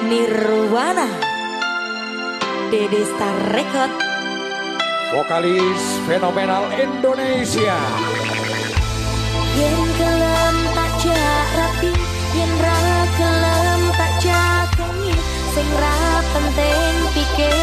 Nirwana Dede Star Record. Vokalis fenomenal Indonesia. Yen kelam tak jak rapi Yen ra kelam tak jak Sing ra penting pikir.